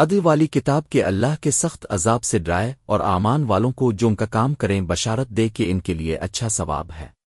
عدل والی کتاب کے اللہ کے سخت عذاب سے ڈرائے اور آمان والوں کو جو ان کا کام کریں بشارت دے کہ ان کے لیے اچھا ثواب ہے۔